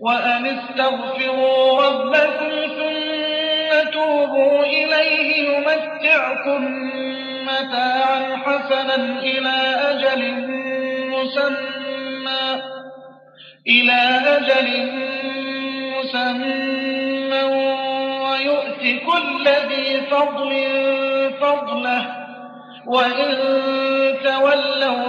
وأن استغفروا ربكم ثم توبوا إليه يمتعكم متاعا حسنا إلى أجل مسمى إلى أجل مسمى ويؤت كل ذي فضل فضله وإن تولوا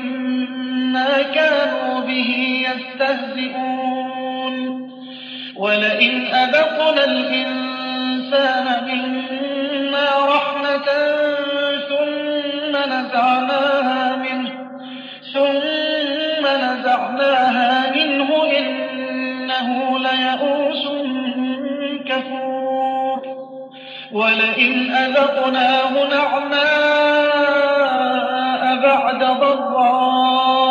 ما كانوا به يستهزئون. ولئن أذقنا الإنسان منا رحمة ثم نزعناها منه ثم نزعناها منه إنه ليئوس كفور. ولئن أذقناه نعماء بعد ضراء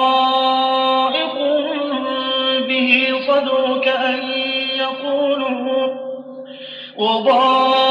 صدرك أن يقولوا وضائق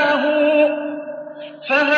هو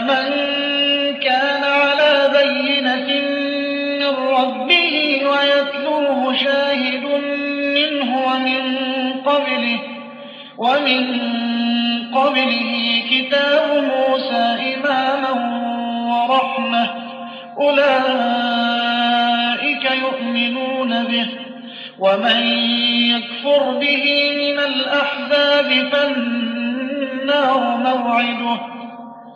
أفمن كان على بينة من ربه ويتلوه شاهد منه ومن قبله ومن قبله كتاب موسى إماما ورحمة أولئك يؤمنون به ومن يكفر به من الأحزاب فالنار موعده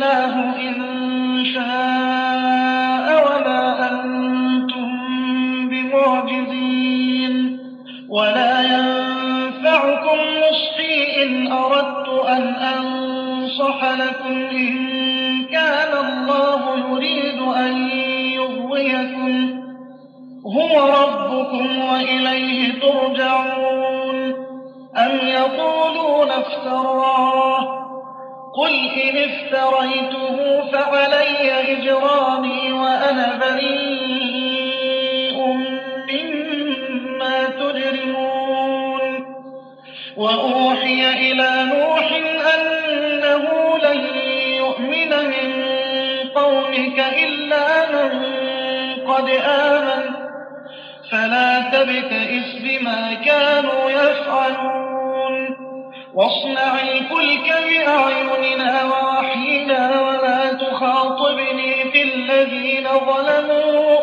الله إن شاء وما أنتم بمعجزين ولا ينفعكم نصحي إن أردت أن أنصح لكم إن كان الله يريد أن يغويكم هو ربكم وإليه ترجعون أم يقولون افتراه قل إن افتريته فعلي إجرامي وأنا بريء مما تجرمون وأوحي إلى نوح أنه لن يؤمن من قومك إلا من قد آمن فلا تبتئس بما كانوا يفعلون واصنع الفلك بأعيننا ووحينا ولا تخاطبني في الذين ظلموا.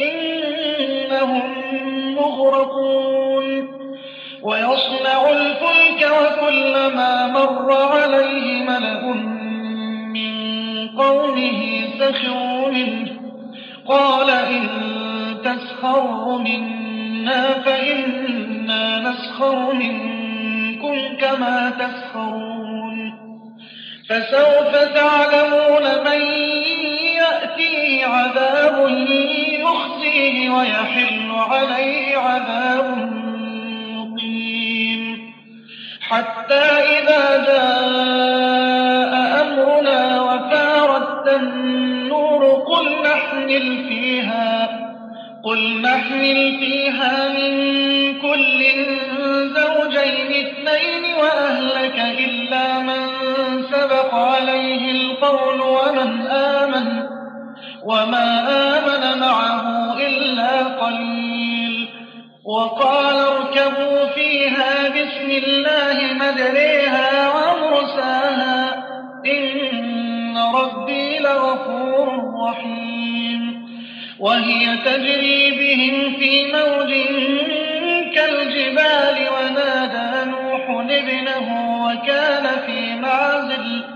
إنهم مغرقون. ويصنع الفلك وكلما مر عليه ملأ من قومه سخروا منه. قال إن تسخروا منا فإنا نسخر منكم. كما تسخرون فسوف تعلمون من يأتيه عذاب يخزيه ويحل عليه عذاب مقيم. حتى إذا جاء أمرنا وفارت النور قل نحمل فيها قل نحمل فيها القول ومن آمن وما آمن معه إلا قليل وقال اركبوا فيها بسم الله مجريها ومرساها إن ربي لغفور رحيم وهي تجري بهم في موج كالجبال ونادى نوح ابنه وكان في معزل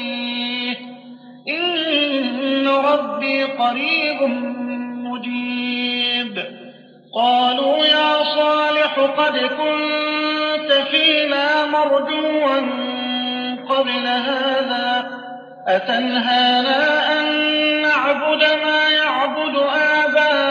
رَبِّي قَرِيبٌ مُّجِيبٌ. قَالُوا يَا صَالِحُ قَدْ كُنتَ فِينَا مَرْجُوًّا قَبْلَ هَٰذَا ۖ. أَتَنْهَانَا أَن نَّعْبُدَ مَا يَعْبُدُ آبَاؤُنَا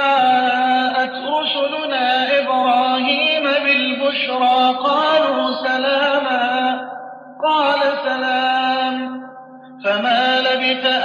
فَمَا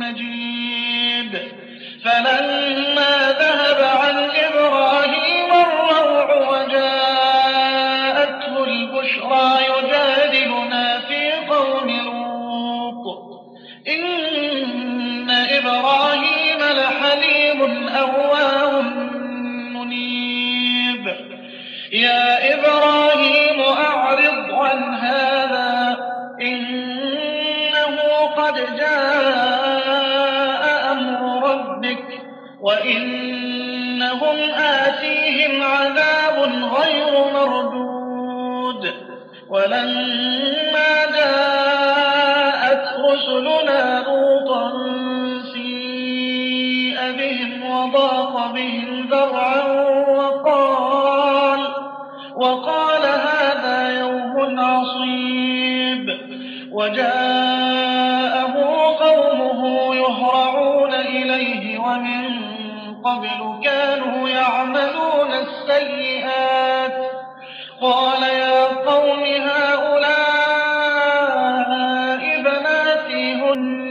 مَّجِيدٌ فَلَمَّا ذَهَبَ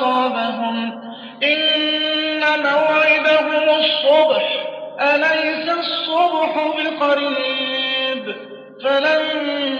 أصابهم. إن موعدهم الصبح أليس الصبح بقريب؟ فلما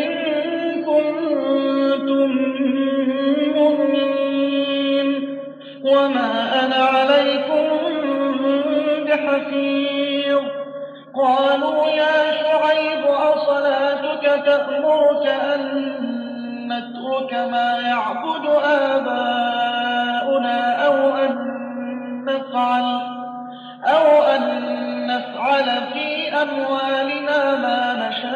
بحفيظ قالوا يا شعيب أصلاتك تأمرك أن نترك ما يعبد آباؤنا أو أن نفعل أو أن نفعل في أموالنا ما نشاء.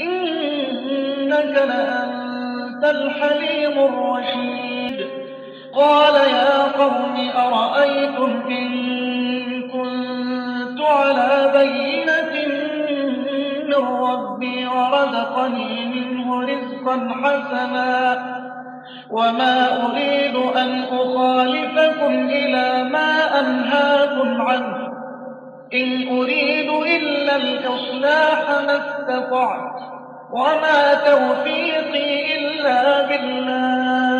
إنك لأنت الحليم الرشيد. قال قوم أرأيتم إن كنت على بينة من ربي ورزقني منه رزقا حسنا وما أريد أن أخالفكم إلى ما أنهاكم عنه. إن أريد إلا الإصلاح ما استطعت وما توفيقي إلا بالله.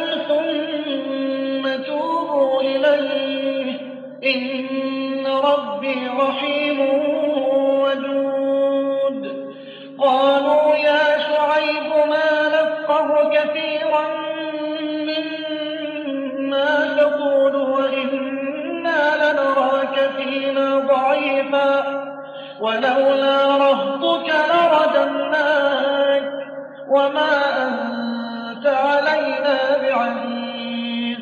إليه. إن ربي رحيم ودود قالوا يا شعيب ما نفقه كثيرا مما تقول وإنا لنراك فينا ضعيفا. ولولا رهطك لرجمناك وما أنت علينا بعزيز.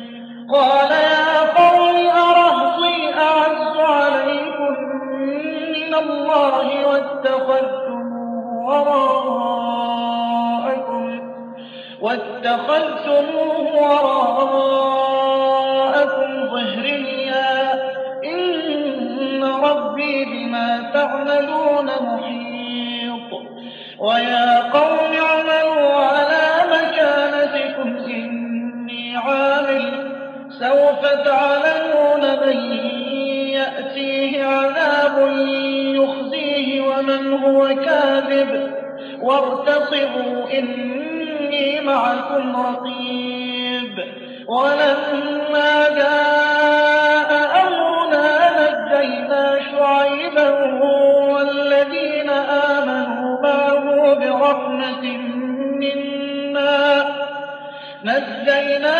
قال يا الله واتخذتموه وراءكم وراءكم ظهريا. إن ربي بما تعملون محيط. ويا قوم اعملوا على مكانتكم إني عامل. سوف تعلمون من يأتيه عذاب هو كاذب وارتقبوا إني معكم رقيب ولما جاء أمرنا نجينا شعيبا والذين آمنوا معه برحمة منا نجينا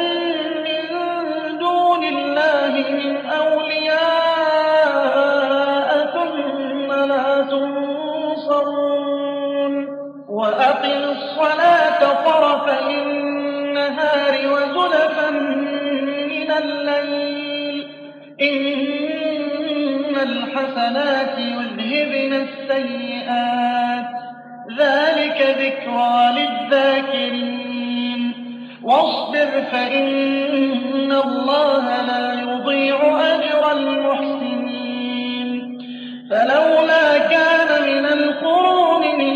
من أولياء ثم لا تنصرون وأقم الصلاة طرفي النهار وزلفا من الليل. إن الحسنات يذهبن السيئات. ذلك ذكرى للذاكرين. واصبر فإن الله لا يضيع أجر المحسنين. فلولا كان من القرون من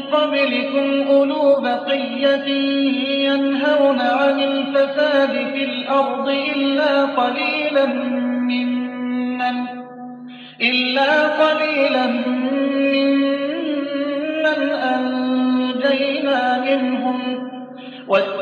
قبلكم أولو بقية ينهون عن الفساد في الأرض إلا قليلا ممن إلا قليلا ممن أنجينا منهم